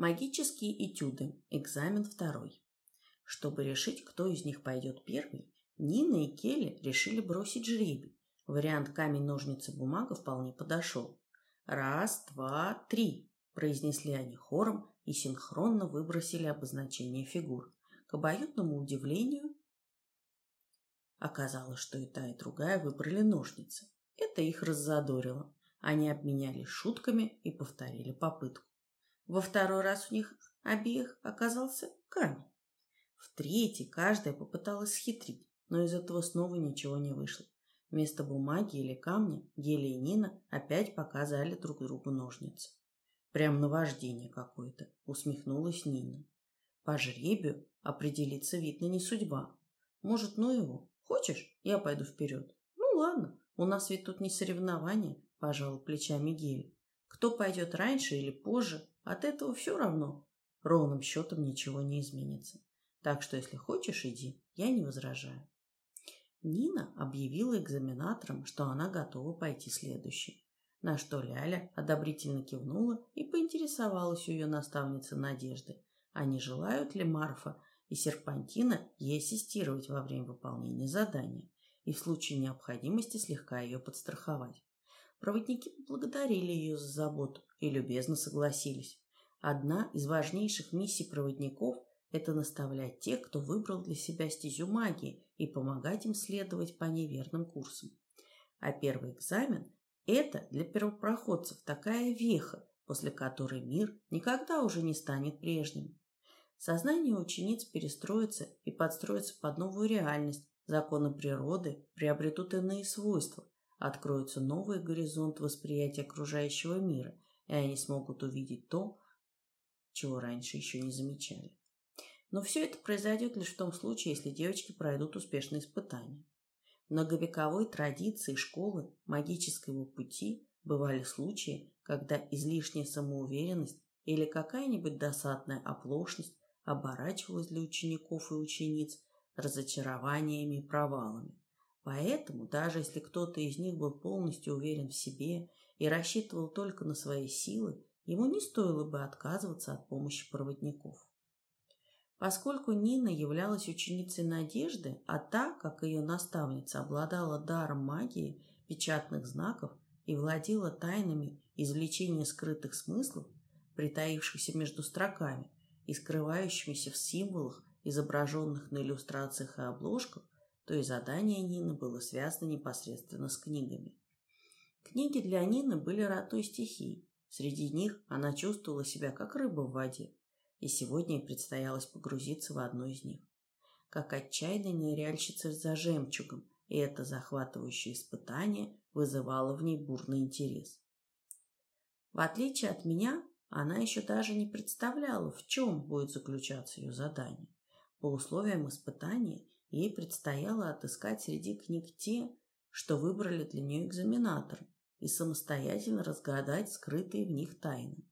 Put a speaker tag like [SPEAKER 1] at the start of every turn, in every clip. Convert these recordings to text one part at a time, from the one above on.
[SPEAKER 1] Магические этюды. Экзамен второй. Чтобы решить, кто из них пойдет первый, Нина и Келли решили бросить жребий. Вариант камень-ножницы-бумага вполне подошел. «Раз, два, три», – произнесли они хором и синхронно выбросили обозначение фигур. К обоюдному удивлению оказалось, что и та, и другая выбрали ножницы. Это их раззадорило. Они обменялись шутками и повторили попытку. Во второй раз у них обеих оказался камень. В третий каждая попыталась схитрить, но из этого снова ничего не вышло. Вместо бумаги или камня Геля и Нина опять показали друг другу ножницы. Прям наваждение какое-то, усмехнулась Нина. По жребию определиться видно не судьба. Может, ну его. Хочешь, я пойду вперед? Ну ладно, у нас ведь тут не соревнования, пожал плечами Геля. Кто пойдет раньше или позже, от этого все равно. Ровным счетом ничего не изменится. Так что, если хочешь, иди, я не возражаю. Нина объявила экзаменаторам, что она готова пойти следующей. На что Ляля одобрительно кивнула и поинтересовалась у ее наставницы Надежды, а не желают ли Марфа и Серпантина ей ассистировать во время выполнения задания и в случае необходимости слегка ее подстраховать. Проводники поблагодарили ее за заботу и любезно согласились. Одна из важнейших миссий проводников – это наставлять тех, кто выбрал для себя стезю магии и помогать им следовать по неверным курсам. А первый экзамен – это для первопроходцев такая веха, после которой мир никогда уже не станет прежним. Сознание учениц перестроится и подстроится под новую реальность, законы природы приобретут иные свойства, откроется новый горизонт восприятия окружающего мира, и они смогут увидеть то, чего раньше еще не замечали. Но все это произойдет лишь в том случае, если девочки пройдут успешные испытания. Многовековой традиции школы магического пути бывали случаи, когда излишняя самоуверенность или какая-нибудь досадная оплошность оборачивалась для учеников и учениц разочарованиями и провалами. Поэтому, даже если кто-то из них был полностью уверен в себе и рассчитывал только на свои силы, ему не стоило бы отказываться от помощи проводников. Поскольку Нина являлась ученицей Надежды, а та, как ее наставница, обладала даром магии, печатных знаков и владела тайнами извлечения скрытых смыслов, притаившихся между строками и скрывающимися в символах, изображенных на иллюстрациях и обложках, то и задание Нины было связано непосредственно с книгами. Книги для Нины были родной стихией. Среди них она чувствовала себя как рыба в воде, и сегодня ей предстоялось погрузиться в одну из них. Как отчаянная ныряльщица за жемчугом, и это захватывающее испытание вызывало в ней бурный интерес. В отличие от меня, она еще даже не представляла, в чем будет заключаться ее задание. По условиям испытания Ей предстояло отыскать среди книг те, что выбрали для нее экзаменаторы, и самостоятельно разгадать скрытые в них тайны.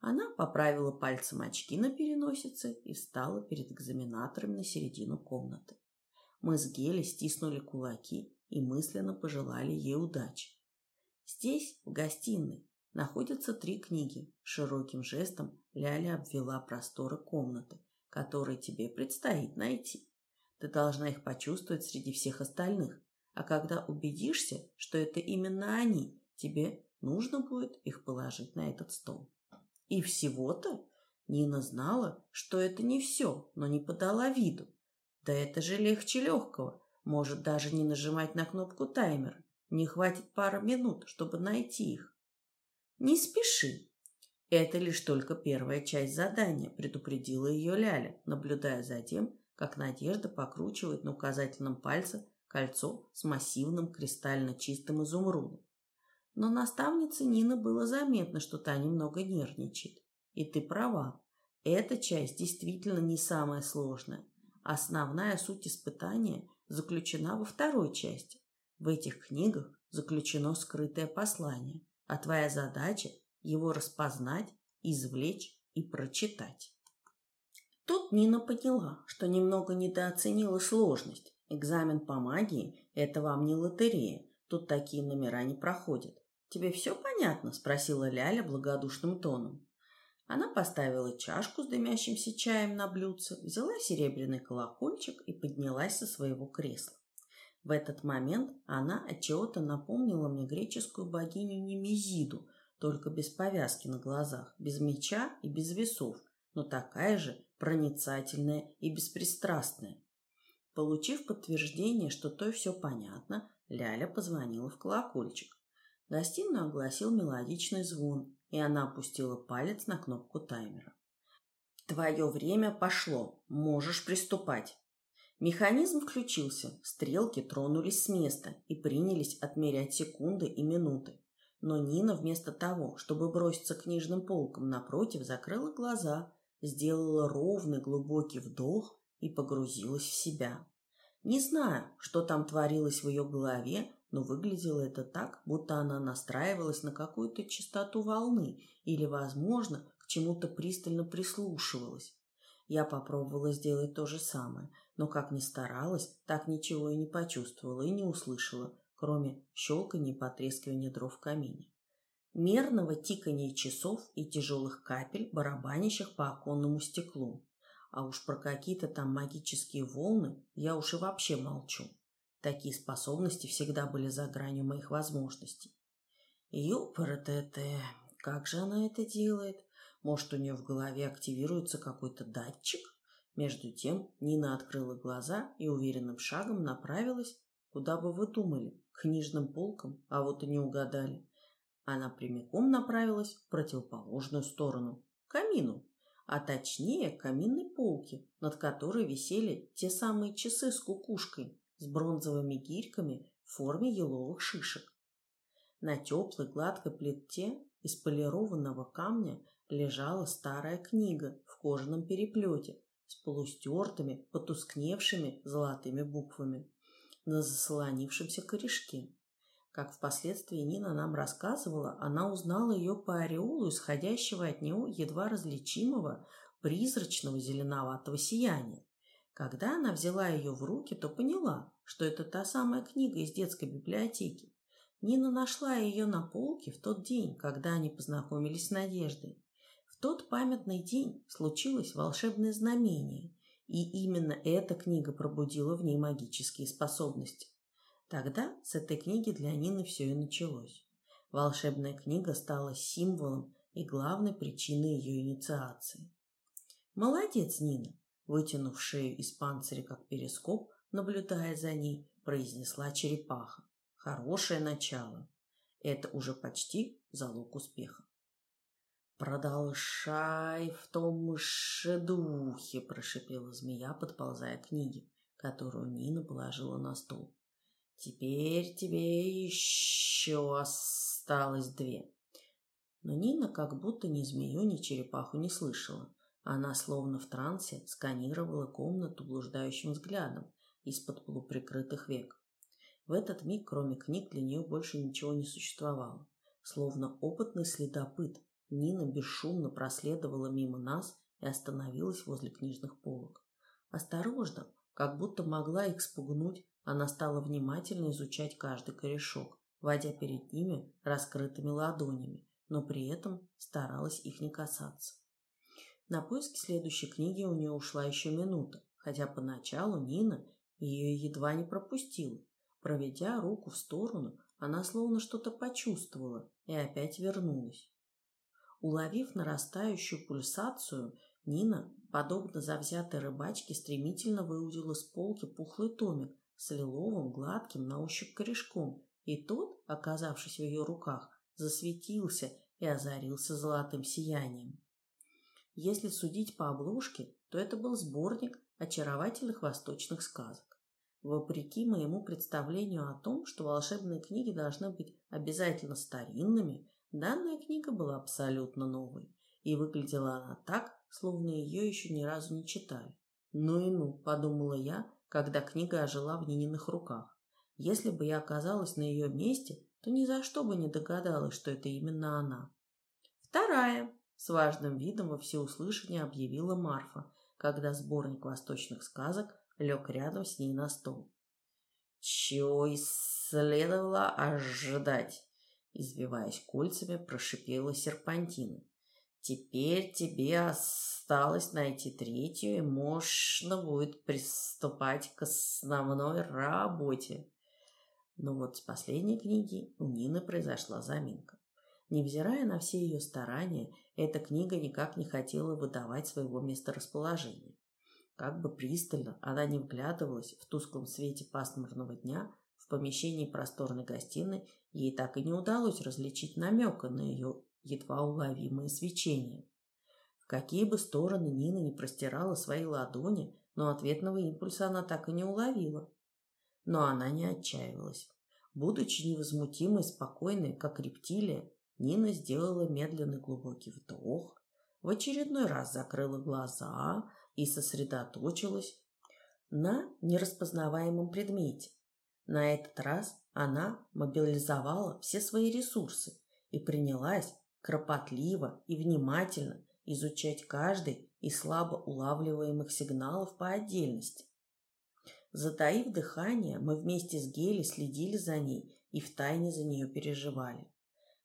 [SPEAKER 1] Она поправила пальцем очки на переносице и встала перед экзаменаторами на середину комнаты. Мы с Гелей стиснули кулаки и мысленно пожелали ей удачи. Здесь, в гостиной, находятся три книги. Широким жестом Ляля обвела просторы комнаты, которые тебе предстоит найти. Ты должна их почувствовать среди всех остальных. А когда убедишься, что это именно они, тебе нужно будет их положить на этот стол. И всего-то Нина знала, что это не все, но не подала виду. Да это же легче легкого. Может даже не нажимать на кнопку таймера. Не хватит пары минут, чтобы найти их. Не спеши. Это лишь только первая часть задания, предупредила ее Ляля, наблюдая за тем, как Надежда покручивает на указательном пальце кольцо с массивным кристально чистым изумрудом. Но наставнице Нины было заметно, что та немного нервничает. И ты права, эта часть действительно не самая сложная. Основная суть испытания заключена во второй части. В этих книгах заключено скрытое послание, а твоя задача – его распознать, извлечь и прочитать. Тут Нина поняла, что немного недооценила сложность. Экзамен по магии – это вам не лотерея, тут такие номера не проходят. «Тебе все понятно?» – спросила Ляля благодушным тоном. Она поставила чашку с дымящимся чаем на блюдце, взяла серебряный колокольчик и поднялась со своего кресла. В этот момент она от чего-то напомнила мне греческую богиню Немезиду, только без повязки на глазах, без меча и без весов, но такая же проницательная и беспристрастная. Получив подтверждение, что то и все понятно, Ляля позвонила в колокольчик. Гостиную огласил мелодичный звон, и она опустила палец на кнопку таймера. «Твое время пошло. Можешь приступать». Механизм включился, стрелки тронулись с места и принялись отмерять секунды и минуты. Но Нина вместо того, чтобы броситься к книжным полкам напротив, закрыла глаза, сделала ровный глубокий вдох и погрузилась в себя. Не знаю, что там творилось в ее голове, но выглядело это так, будто она настраивалась на какую-то частоту волны или, возможно, к чему-то пристально прислушивалась. Я попробовала сделать то же самое, но как ни старалась, так ничего и не почувствовала и не услышала, кроме щелканья и потрескивания дров в камине. Мерного тикания часов и тяжелых капель, барабанящих по оконному стеклу. А уж про какие-то там магические волны я уж и вообще молчу. Такие способности всегда были за гранью моих возможностей. Ёпаратете, как же она это делает? Может, у нее в голове активируется какой-то датчик? Между тем Нина открыла глаза и уверенным шагом направилась, куда бы вы думали, к книжным полкам, а вот и не угадали. Она прямиком направилась в противоположную сторону, к камину, а точнее к каминной полке, над которой висели те самые часы с кукушкой, с бронзовыми гирьками в форме еловых шишек. На теплой гладкой плите из полированного камня лежала старая книга в кожаном переплете с полустертыми, потускневшими золотыми буквами на заслонившемся корешке. Как впоследствии Нина нам рассказывала, она узнала ее по ореолу, исходящего от него едва различимого призрачного зеленоватого сияния. Когда она взяла ее в руки, то поняла, что это та самая книга из детской библиотеки. Нина нашла ее на полке в тот день, когда они познакомились с Надеждой. В тот памятный день случилось волшебное знамение, и именно эта книга пробудила в ней магические способности. Тогда с этой книги для Нины все и началось. Волшебная книга стала символом и главной причиной ее инициации. Молодец, Нина! Вытянув шею из панциря, как перископ, наблюдая за ней, произнесла черепаха. Хорошее начало. Это уже почти залог успеха. «Продолжай в том же духе», – прошипела змея, подползая к книге, которую Нина положила на стол. «Теперь тебе еще осталось две». Но Нина как будто ни змею, ни черепаху не слышала. Она, словно в трансе, сканировала комнату блуждающим взглядом из-под полуприкрытых век. В этот миг, кроме книг, для нее больше ничего не существовало. Словно опытный следопыт, Нина бесшумно проследовала мимо нас и остановилась возле книжных полок. Осторожно, как будто могла их спугнуть, она стала внимательно изучать каждый корешок, водя перед ними раскрытыми ладонями, но при этом старалась их не касаться. На поиски следующей книги у нее ушла еще минута, хотя поначалу Нина ее едва не пропустила. Проведя руку в сторону, она словно что-то почувствовала и опять вернулась. Уловив нарастающую пульсацию, Нина, подобно завзятой рыбачке, стремительно выудила с полки пухлый томик с лиловым, гладким на ощупь корешком, и тот, оказавшись в ее руках, засветился и озарился золотым сиянием. Если судить по обложке, то это был сборник очаровательных восточных сказок. Вопреки моему представлению о том, что волшебные книги должны быть обязательно старинными, данная книга была абсолютно новой, и выглядела она так, словно ее еще ни разу не читали. «Ну и ну», — подумала я, когда книга ожила в Нининых руках. Если бы я оказалась на ее месте, то ни за что бы не догадалась, что это именно она. Вторая. С важным видом во всеуслышание объявила Марфа, когда сборник восточных сказок лег рядом с ней на стол. Чего и следовало ожидать, извиваясь кольцами, прошипела серпантина. Теперь тебе осталось найти третью, и можно будет приступать к основной работе. Но вот с последней книги у Нины произошла заминка. Невзирая на все ее старания, эта книга никак не хотела выдавать своего месторасположения. Как бы пристально она не вглядывалась в тусклом свете пасмурного дня, помещении просторной гостиной ей так и не удалось различить намека на ее едва уловимое свечение. В какие бы стороны Нина не простирала свои ладони, но ответного импульса она так и не уловила. Но она не отчаивалась. Будучи невозмутимой, спокойной, как рептилия, Нина сделала медленный глубокий вдох, в очередной раз закрыла глаза и сосредоточилась на нераспознаваемом предмете. На этот раз она мобилизовала все свои ресурсы и принялась кропотливо и внимательно изучать каждый из слабо улавливаемых сигналов по отдельности. Затаив дыхание, мы вместе с Гели следили за ней и втайне за нее переживали.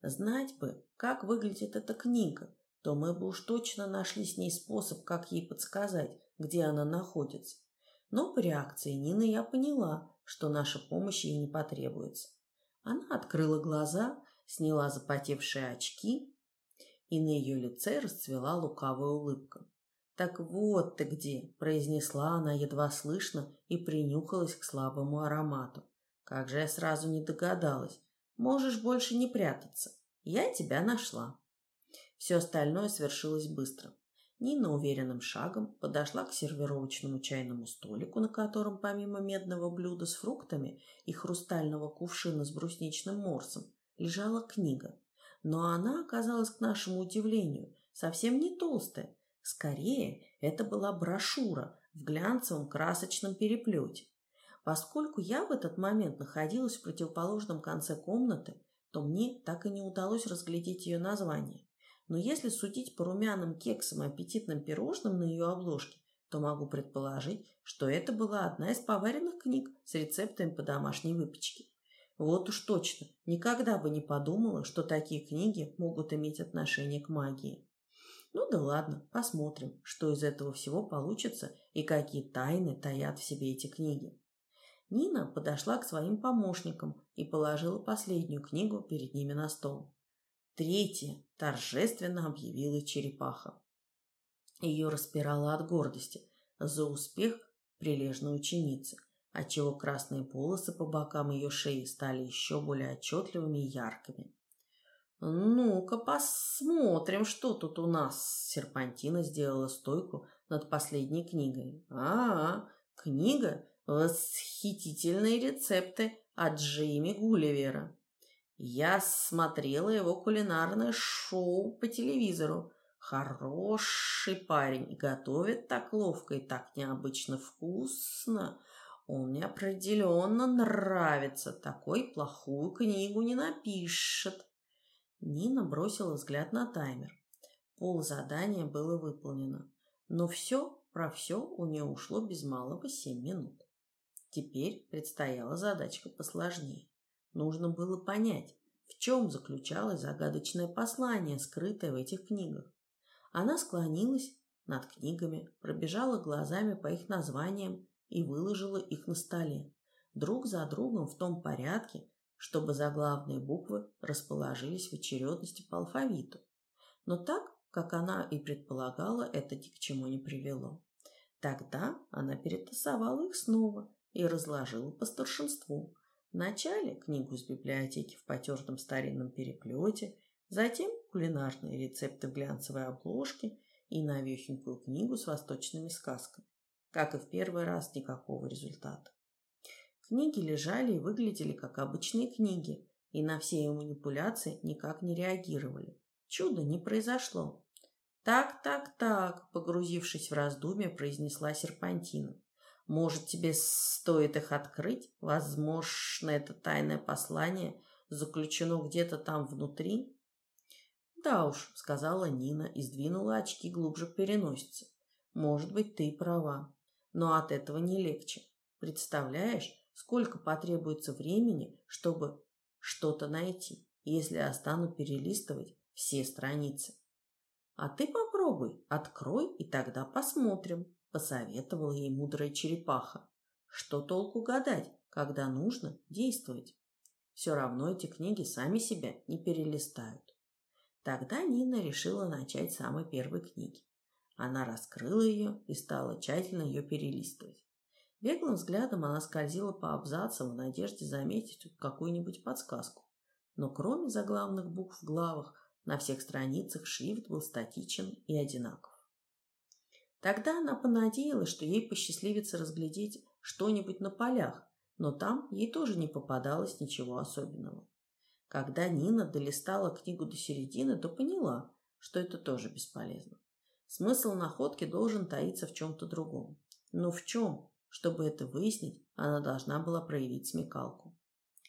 [SPEAKER 1] Знать бы, как выглядит эта книга, то мы бы уж точно нашли с ней способ, как ей подсказать, где она находится. Но по реакции Нины я поняла, что наша помощь ей не потребуется. Она открыла глаза сняла запотевшие очки, и на ее лице расцвела лукавая улыбка. «Так вот ты где!» – произнесла она едва слышно и принюхалась к слабому аромату. «Как же я сразу не догадалась! Можешь больше не прятаться. Я тебя нашла!» Все остальное свершилось быстро. Нина уверенным шагом подошла к сервировочному чайному столику, на котором помимо медного блюда с фруктами и хрустального кувшина с брусничным морсом лежала книга, но она оказалась, к нашему удивлению, совсем не толстая. Скорее, это была брошюра в глянцевом красочном переплете. Поскольку я в этот момент находилась в противоположном конце комнаты, то мне так и не удалось разглядеть ее название. Но если судить по румяным кексам и аппетитным пирожным на ее обложке, то могу предположить, что это была одна из поваренных книг с рецептами по домашней выпечке. Вот уж точно, никогда бы не подумала, что такие книги могут иметь отношение к магии. Ну да ладно, посмотрим, что из этого всего получится и какие тайны таят в себе эти книги. Нина подошла к своим помощникам и положила последнюю книгу перед ними на стол. Третья торжественно объявила черепаха. Ее распирала от гордости за успех прилежной ученицы отчего красные полосы по бокам ее шеи стали еще более отчетливыми и яркими. «Ну-ка посмотрим, что тут у нас!» Серпантина сделала стойку над последней книгой. «А, книга «Восхитительные рецепты» от Джейми Гулливера. Я смотрела его кулинарное шоу по телевизору. Хороший парень готовит так ловко и так необычно вкусно. Он мне определенно нравится. Такой плохую книгу не напишет. Нина бросила взгляд на таймер. Пол задания было выполнено. Но все про все у нее ушло без малого семь минут. Теперь предстояла задачка посложнее. Нужно было понять, в чем заключалось загадочное послание, скрытое в этих книгах. Она склонилась над книгами, пробежала глазами по их названиям и выложила их на столе, друг за другом в том порядке, чтобы заглавные буквы расположились в очередности по алфавиту. Но так, как она и предполагала, это ни к чему не привело. Тогда она перетасовала их снова и разложила по старшинству. Вначале книгу из библиотеки в потертом старинном переплете, затем кулинарные рецепты в глянцевой обложке и новехенькую книгу с восточными сказками. Как и в первый раз, никакого результата. Книги лежали и выглядели как обычные книги, и на все ее манипуляции никак не реагировали. Чудо не произошло. «Так, так, так», — погрузившись в раздумье, произнесла Серпантина. «Может, тебе стоит их открыть? Возможно, это тайное послание заключено где-то там внутри?» «Да уж», — сказала Нина и сдвинула очки глубже к переносице. «Может быть, ты права но от этого не легче. Представляешь, сколько потребуется времени, чтобы что-то найти, если я стану перелистывать все страницы. А ты попробуй, открой, и тогда посмотрим, посоветовала ей мудрая черепаха. Что толку гадать, когда нужно действовать? Все равно эти книги сами себя не перелистают. Тогда Нина решила начать с самой первой книги. Она раскрыла ее и стала тщательно ее перелистывать. Беглым взглядом она скользила по абзацам в надежде заметить какую-нибудь подсказку. Но кроме заглавных букв в главах, на всех страницах шрифт был статичен и одинаков. Тогда она понадеялась, что ей посчастливится разглядеть что-нибудь на полях, но там ей тоже не попадалось ничего особенного. Когда Нина долистала книгу до середины, то поняла, что это тоже бесполезно. Смысл находки должен таиться в чем-то другом. Но в чем? Чтобы это выяснить, она должна была проявить смекалку.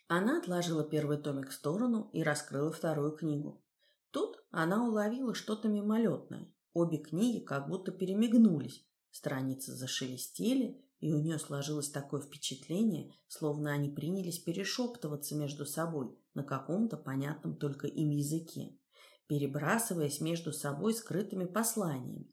[SPEAKER 1] Она отложила первый томик в сторону и раскрыла вторую книгу. Тут она уловила что-то мимолетное. Обе книги как будто перемигнулись. Страницы зашелестели, и у нее сложилось такое впечатление, словно они принялись перешептываться между собой на каком-то понятном только им языке, перебрасываясь между собой скрытыми посланиями.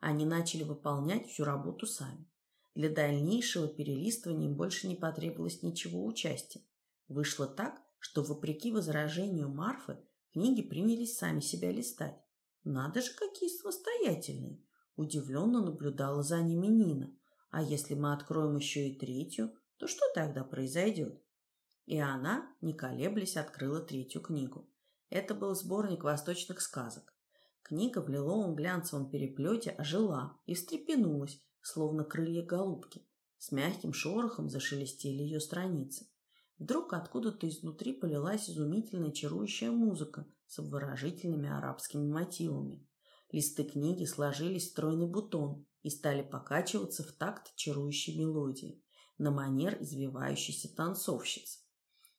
[SPEAKER 1] Они начали выполнять всю работу сами. Для дальнейшего перелистывания им больше не потребовалось ничего участия. Вышло так, что, вопреки возражению Марфы, книги принялись сами себя листать. Надо же, какие самостоятельные! Удивленно наблюдала за ними Нина. А если мы откроем еще и третью, то что тогда произойдет? И она, не колеблясь, открыла третью книгу. Это был сборник восточных сказок. Книга в лиловом глянцевом переплете ожила и встрепенулась, словно крылья голубки. С мягким шорохом зашелестели ее страницы. Вдруг откуда-то изнутри полилась изумительная чарующая музыка с обворожительными арабскими мотивами. Листы книги сложились в стройный бутон и стали покачиваться в такт чарующей мелодии, на манер извивающейся танцовщицы.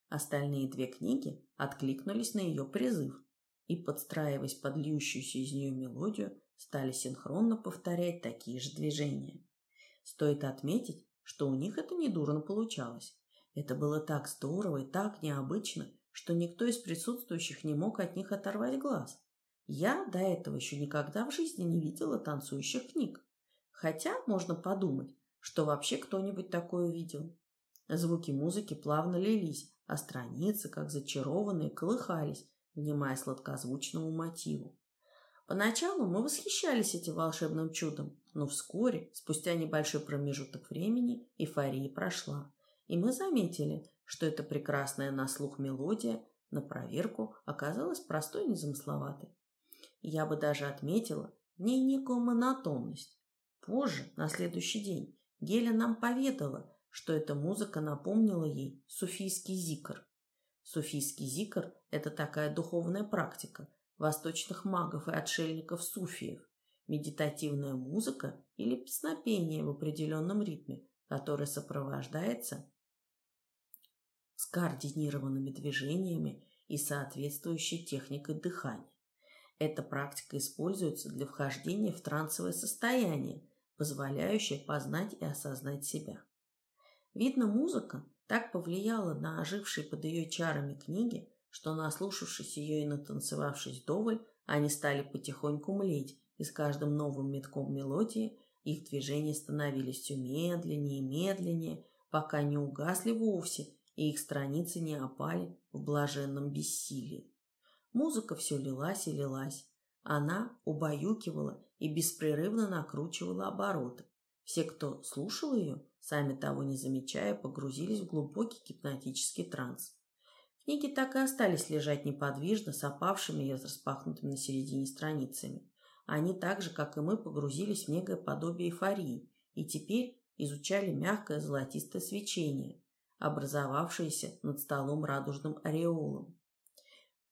[SPEAKER 1] Остальные две книги откликнулись на ее призыв и, подстраиваясь под льющуюся из нее мелодию, стали синхронно повторять такие же движения. Стоит отметить, что у них это недурно получалось. Это было так здорово и так необычно, что никто из присутствующих не мог от них оторвать глаз. Я до этого еще никогда в жизни не видела танцующих книг. Хотя можно подумать, что вообще кто-нибудь такое видел. Звуки музыки плавно лились, а страницы, как зачарованные, колыхались, внимая сладкозвучному мотиву. Поначалу мы восхищались этим волшебным чудом, но вскоре, спустя небольшой промежуток времени, эйфория прошла и мы заметили, что эта прекрасная на слух мелодия на проверку оказалась простой и незамысловатой. Я бы даже отметила в ней некую монотонность. Позже, на следующий день, Геля нам поведала, что эта музыка напомнила ей суфийский зикр. Суфийский зикр – это такая духовная практика восточных магов и отшельников-суфиев, медитативная музыка или песнопение в определенном ритме, которое сопровождается координированными движениями и соответствующей техникой дыхания. Эта практика используется для вхождения в трансовое состояние, позволяющее познать и осознать себя. Видно, музыка так повлияла на ожившие под ее чарами книги, что, наслушавшись ее и натанцевавшись вдоволь, они стали потихоньку млеть, и с каждым новым метком мелодии их движения становились все медленнее и медленнее, пока не угасли вовсе и их страницы не опали в блаженном бессилии. Музыка все лилась и лилась. Она убаюкивала и беспрерывно накручивала обороты. Все, кто слушал ее, сами того не замечая, погрузились в глубокий гипнотический транс. Книги так и остались лежать неподвижно, с опавшими и распахнутыми на середине страницами. Они так же, как и мы, погрузились в некое подобие эйфории и теперь изучали мягкое золотистое свечение, образовавшееся над столом радужным ореолом.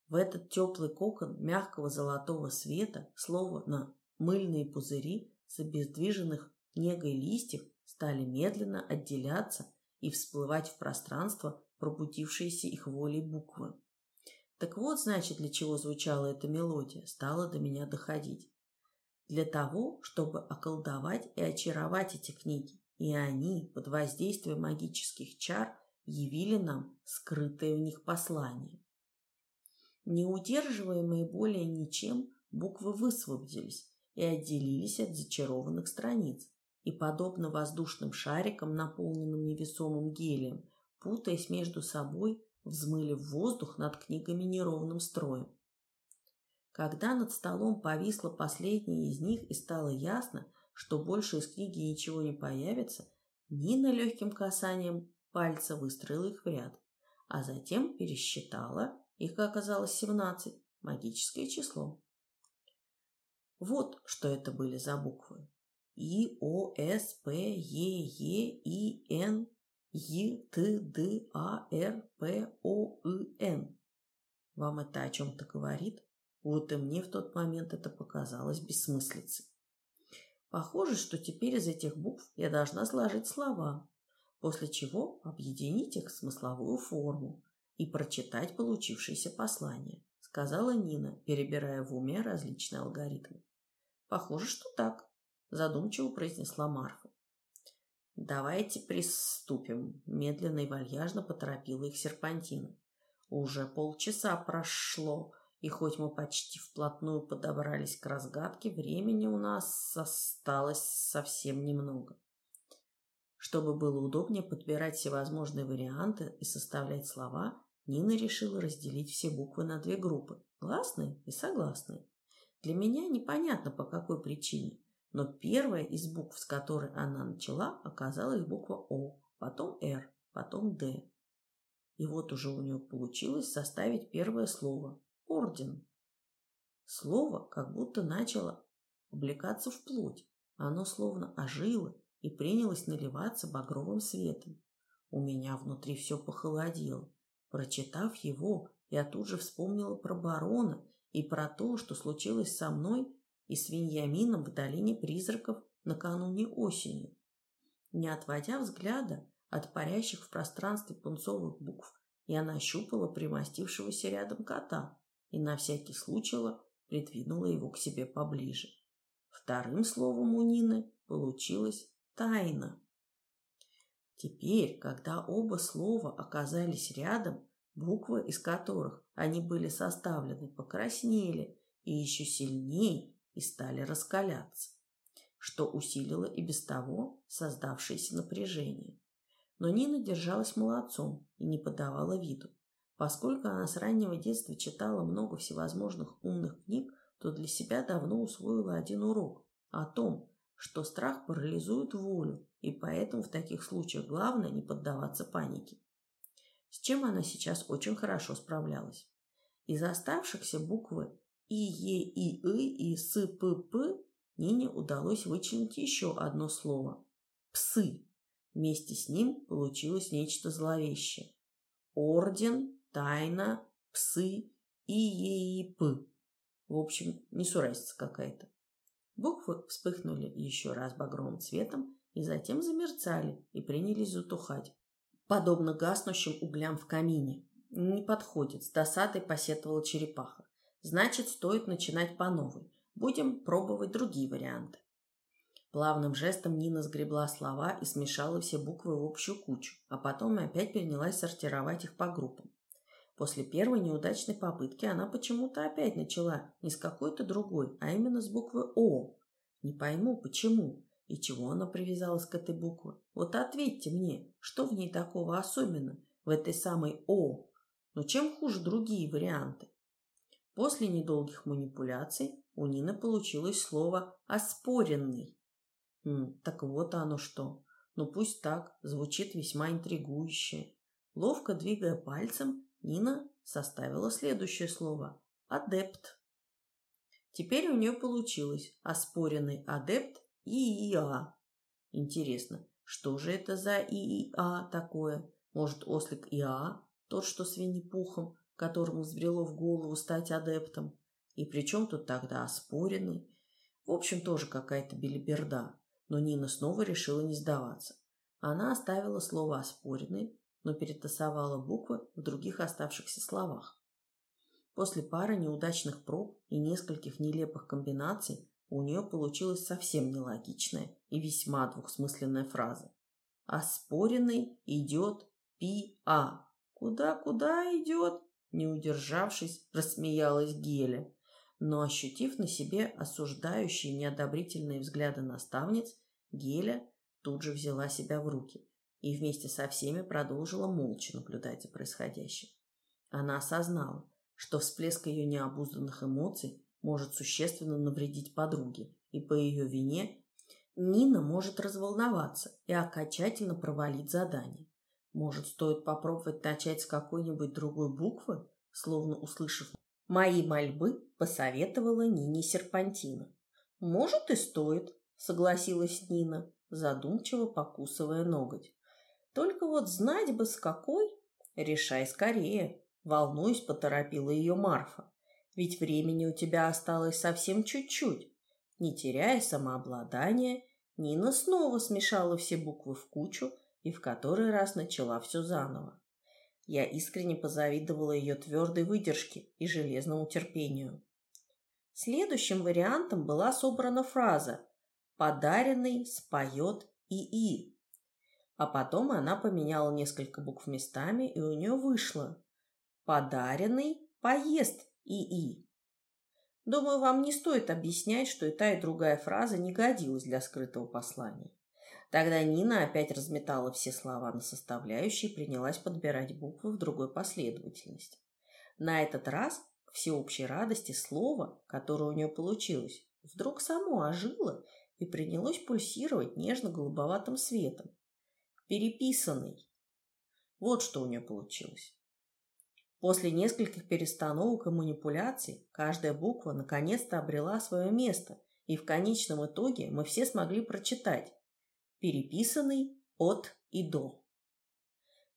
[SPEAKER 1] В этот теплый кокон мягкого золотого света, словно мыльные пузыри с обездвиженных негой листьев, стали медленно отделяться и всплывать в пространство пробудившиеся их волей буквы. Так вот, значит, для чего звучала эта мелодия, стало до меня доходить. Для того, чтобы околдовать и очаровать эти книги, и они под воздействием магических чар явили нам скрытое в них послание. Не удерживаемые более ничем, буквы высвободились и отделились от зачарованных страниц, и, подобно воздушным шарикам, наполненным невесомым гелием, путаясь между собой, взмыли в воздух над книгами неровным строем. Когда над столом повисла последняя из них и стало ясно, что больше из книги ничего не появится, Нина легким касанием пальца выстроила их в ряд, а затем пересчитала, их оказалось семнадцать, магическое число. Вот что это были за буквы. И, О, С, П, Е, Е, И, Н, Е, Т, Д, А, Р, П, О, И, Н. Вам это о чем-то говорит? Вот и мне в тот момент это показалось бессмыслицей. Похоже, что теперь из этих букв я должна сложить слова, после чего объединить их в смысловую форму и прочитать получившееся послание, сказала Нина, перебирая в уме различные алгоритмы. Похоже, что так, задумчиво произнесла Марфа. Давайте приступим, медленно и вальяжно поторопила их серпантина. Уже полчаса прошло, и хоть мы почти вплотную подобрались к разгадке, времени у нас осталось совсем немного. Чтобы было удобнее подбирать всевозможные варианты и составлять слова, Нина решила разделить все буквы на две группы – гласные и согласные. Для меня непонятно по какой причине, но первая из букв, с которой она начала, оказалась буква О, потом Р, потом Д. И вот уже у нее получилось составить первое слово орден. Слово как будто начало облекаться в плоть. Оно словно ожило и принялось наливаться багровым светом. У меня внутри все похолодело. Прочитав его, я тут же вспомнила про барона и про то, что случилось со мной и с Виньямином в долине призраков накануне осенью. Не отводя взгляда от парящих в пространстве пунцовых букв, я нащупала примостившегося рядом кота, и на всякий случай придвинула его к себе поближе. Вторым словом у Нины получилось «тайна». Теперь, когда оба слова оказались рядом, буквы, из которых они были составлены, покраснели и еще сильнее и стали раскаляться, что усилило и без того создавшееся напряжение. Но Нина держалась молодцом и не подавала виду. Поскольку она с раннего детства читала много всевозможных умных книг, то для себя давно усвоила один урок о том, что страх парализует волю, и поэтому в таких случаях главное не поддаваться панике. С чем она сейчас очень хорошо справлялась. Из оставшихся буквы И, Е, И, И и С, П, П Нине удалось вычленить еще одно слово – «псы». Вместе с ним получилось нечто зловещее. Орден тайна, псы и ЕИП. В общем, несуразица какая-то. Буквы вспыхнули еще раз багровым цветом и затем замерцали и принялись затухать, подобно гаснущим углям в камине. Не подходит, с досадой посетовала черепаха. Значит, стоит начинать по новой. Будем пробовать другие варианты. Плавным жестом Нина сгребла слова и смешала все буквы в общую кучу, а потом и опять принялась сортировать их по группам. После первой неудачной попытки она почему-то опять начала не с какой-то другой, а именно с буквы О. Не пойму, почему и чего она привязалась к этой букве. Вот ответьте мне, что в ней такого особенно, в этой самой О? Но чем хуже другие варианты? После недолгих манипуляций у Нины получилось слово «оспоренный». М, так вот оно что. Ну пусть так, звучит весьма интригующе. Ловко двигая пальцем, Нина составила следующее слово – адепт. Теперь у нее получилось оспоренный адепт ИИА. Интересно, что же это за ИИА такое? Может, ослик ИА, тот, что с Винни-Пухом, которому взбрело в голову стать адептом? И при чем тут тогда оспоренный? В общем, тоже какая-то белиберда. Но Нина снова решила не сдаваться. Она оставила слово «оспоренный», но перетасовала буквы в других оставшихся словах. После пары неудачных проб и нескольких нелепых комбинаций у нее получилась совсем нелогичная и весьма двухсмысленная фраза. «Оспоренный идет Пи-А». «Куда-куда идет?» Не удержавшись, рассмеялась Геля. Но ощутив на себе осуждающие неодобрительные взгляды наставниц, Геля тут же взяла себя в руки и вместе со всеми продолжила молча наблюдать за происходящим. Она осознала, что всплеск ее необузданных эмоций может существенно навредить подруге, и по ее вине Нина может разволноваться и окончательно провалить задание. Может, стоит попробовать начать с какой-нибудь другой буквы, словно услышав мои мольбы, посоветовала Нине Серпантина. Может, и стоит, согласилась Нина, задумчиво покусывая ноготь. Только вот знать бы с какой, решай скорее. Волнуюсь, поторопила ее Марфа. Ведь времени у тебя осталось совсем чуть-чуть. Не теряя самообладания, Нина снова смешала все буквы в кучу и в который раз начала все заново. Я искренне позавидовала ее твердой выдержке и железному терпению. Следующим вариантом была собрана фраза «Подаренный споет ИИ». А потом она поменяла несколько букв местами, и у нее вышло «Подаренный поест ИИ». Думаю, вам не стоит объяснять, что и та, и другая фраза не годилась для скрытого послания. Тогда Нина опять разметала все слова на составляющие и принялась подбирать буквы в другой последовательности. На этот раз, всеобщей радости, слово, которое у нее получилось, вдруг само ожило и принялось пульсировать нежно-голубоватым светом. Переписанный. Вот что у нее получилось. После нескольких перестановок и манипуляций каждая буква наконец-то обрела свое место, и в конечном итоге мы все смогли прочитать «переписанный от и до».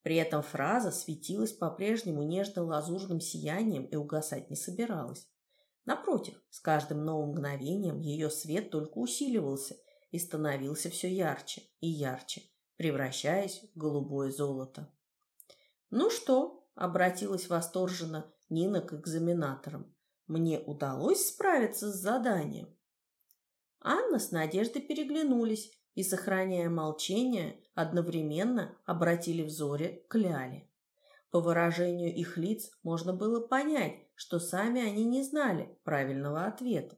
[SPEAKER 1] При этом фраза светилась по-прежнему нежно-лазурным сиянием и угасать не собиралась. Напротив, с каждым новым мгновением ее свет только усиливался и становился все ярче и ярче, превращаясь в голубое золото. «Ну что?» обратилась восторженно Нина к экзаменаторам. Мне удалось справиться с заданием. Анна с Надеждой переглянулись и, сохраняя молчание, одновременно обратили взоре к Ляле. По выражению их лиц можно было понять, что сами они не знали правильного ответа.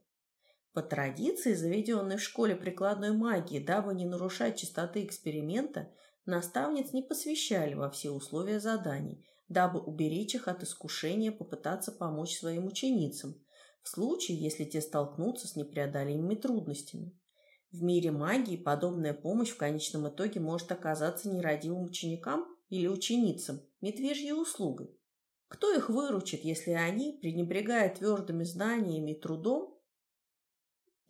[SPEAKER 1] По традиции, заведенной в школе прикладной магии, дабы не нарушать чистоты эксперимента, наставниц не посвящали во все условия заданий, дабы уберечь их от искушения попытаться помочь своим ученицам, в случае, если те столкнутся с непреодолимыми трудностями. В мире магии подобная помощь в конечном итоге может оказаться нерадивым ученикам или ученицам медвежьей услугой. Кто их выручит, если они, пренебрегая твердыми знаниями и трудом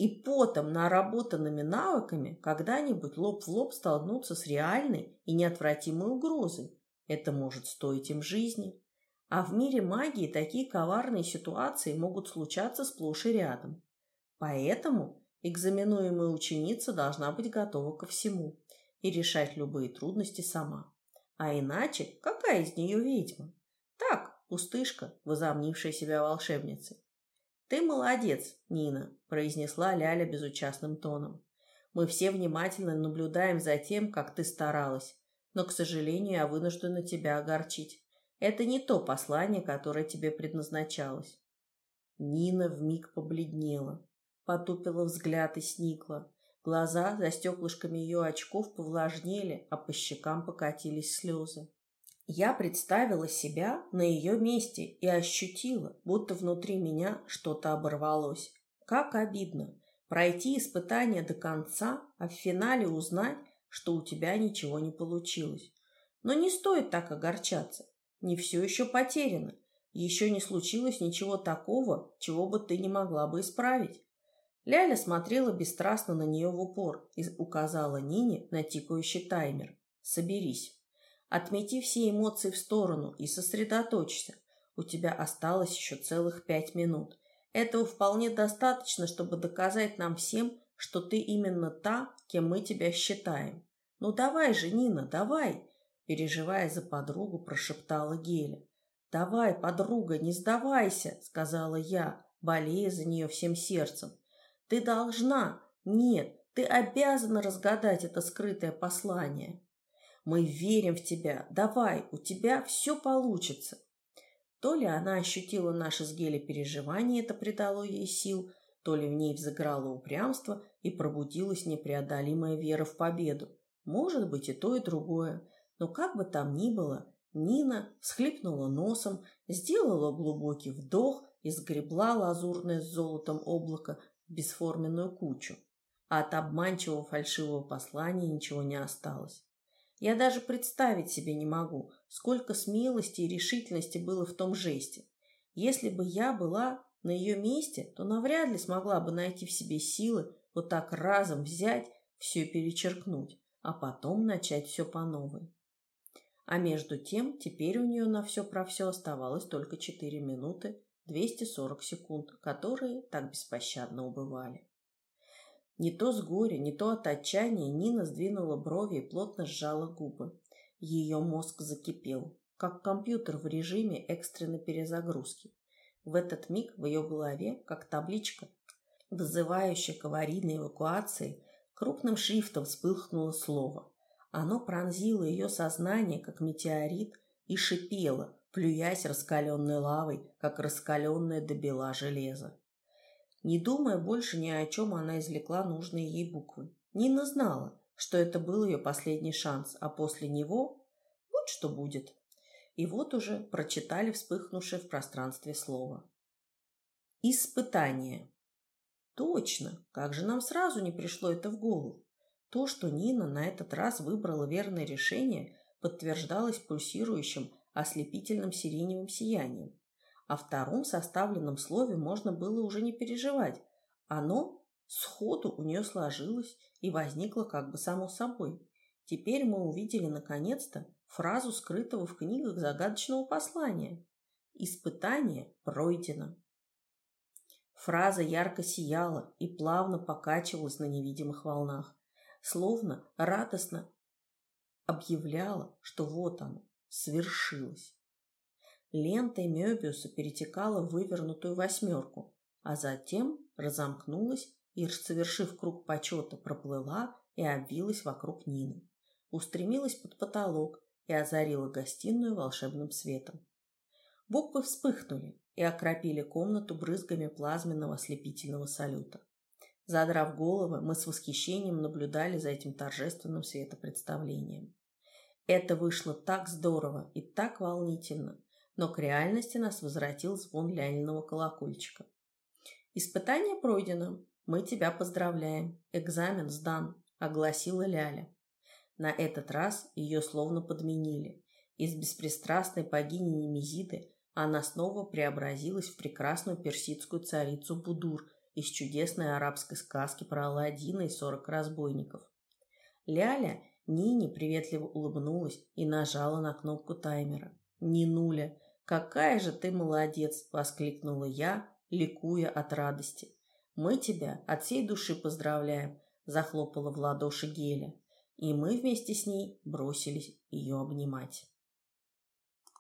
[SPEAKER 1] и потом наработанными навыками, когда-нибудь лоб в лоб столкнутся с реальной и неотвратимой угрозой, это может стоить им жизни. А в мире магии такие коварные ситуации могут случаться сплошь и рядом. Поэтому экзаменуемая ученица должна быть готова ко всему и решать любые трудности сама. А иначе какая из нее ведьма? Так, пустышка, возомнившая себя волшебницей. «Ты молодец, Нина», – произнесла Ляля безучастным тоном. «Мы все внимательно наблюдаем за тем, как ты старалась но, к сожалению, я вынуждена тебя огорчить. Это не то послание, которое тебе предназначалось. Нина вмиг побледнела, потупила взгляд и сникла. Глаза за стеклышками ее очков повлажнели, а по щекам покатились слезы. Я представила себя на ее месте и ощутила, будто внутри меня что-то оборвалось. Как обидно пройти испытание до конца, а в финале узнать, что у тебя ничего не получилось. Но не стоит так огорчаться. Не все еще потеряно. Еще не случилось ничего такого, чего бы ты не могла бы исправить. Ляля смотрела бесстрастно на нее в упор и указала Нине на тикающий таймер. «Соберись. Отмети все эмоции в сторону и сосредоточься. У тебя осталось еще целых пять минут. Этого вполне достаточно, чтобы доказать нам всем, что ты именно та, кем мы тебя считаем. Ну давай же, Нина, давай, переживая за подругу, прошептала Геля. Давай, подруга, не сдавайся, сказала я, болея за нее всем сердцем. Ты должна, нет, ты обязана разгадать это скрытое послание. Мы верим в тебя. Давай, у тебя все получится. То ли она ощутила наши с Гели переживания, это придало ей сил, то ли в ней взыграло упрямство и пробудилась непреодолимая вера в победу. Может быть и то, и другое. Но как бы там ни было, Нина всхлипнула носом, сделала глубокий вдох и сгребла лазурное с золотом облако в бесформенную кучу. А от обманчивого фальшивого послания ничего не осталось. Я даже представить себе не могу, сколько смелости и решительности было в том жесте. Если бы я была на ее месте, то навряд ли смогла бы найти в себе силы вот так разом взять, все перечеркнуть, а потом начать все по новой. А между тем, теперь у нее на все про все оставалось только 4 минуты 240 секунд, которые так беспощадно убывали. Не то с горя, не то от отчаяния Нина сдвинула брови и плотно сжала губы. Ее мозг закипел, как компьютер в режиме экстренной перезагрузки. В этот миг в ее голове, как табличка, вызывающая к аварийной эвакуации, крупным шрифтом вспыхнуло слово. Оно пронзило ее сознание, как метеорит, и шипело, плюясь раскаленной лавой, как раскаленное до бела железо. Не думая больше ни о чем, она извлекла нужные ей буквы. Нина знала, что это был ее последний шанс, а после него будь что будет. И вот уже прочитали вспыхнувшее в пространстве слово. Испытание. Точно, как же нам сразу не пришло это в голову? То, что Нина на этот раз выбрала верное решение, подтверждалось пульсирующим ослепительным сиреневым сиянием. О втором составленном слове можно было уже не переживать. Оно сходу у нее сложилось и возникло как бы само собой. Теперь мы увидели наконец-то фразу скрытого в книгах загадочного послания. Испытание пройдено. Фраза ярко сияла и плавно покачивалась на невидимых волнах, словно радостно объявляла, что вот оно, свершилось. Лентой Мёбиуса перетекала в вывернутую восьмерку, а затем разомкнулась и, совершив круг почета, проплыла и обвилась вокруг Нины. Устремилась под потолок и озарила гостиную волшебным светом. Буквы вспыхнули и окропили комнату брызгами плазменного ослепительного салюта. Задрав головы, мы с восхищением наблюдали за этим торжественным светопредставлением. Это вышло так здорово и так волнительно, но к реальности нас возвратил звон ляльного колокольчика. «Испытание пройдено. Мы тебя поздравляем. Экзамен сдан», — огласила Ляля. На этот раз ее словно подменили. Из беспристрастной богини Немезиды она снова преобразилась в прекрасную персидскую царицу Будур из чудесной арабской сказки про Аладдина и сорок разбойников. Ляля Нине приветливо улыбнулась и нажала на кнопку таймера. «Нинуля, какая же ты молодец!» — воскликнула я, ликуя от радости. «Мы тебя от всей души поздравляем!» — захлопала в ладоши Геля. И мы вместе с ней бросились ее обнимать.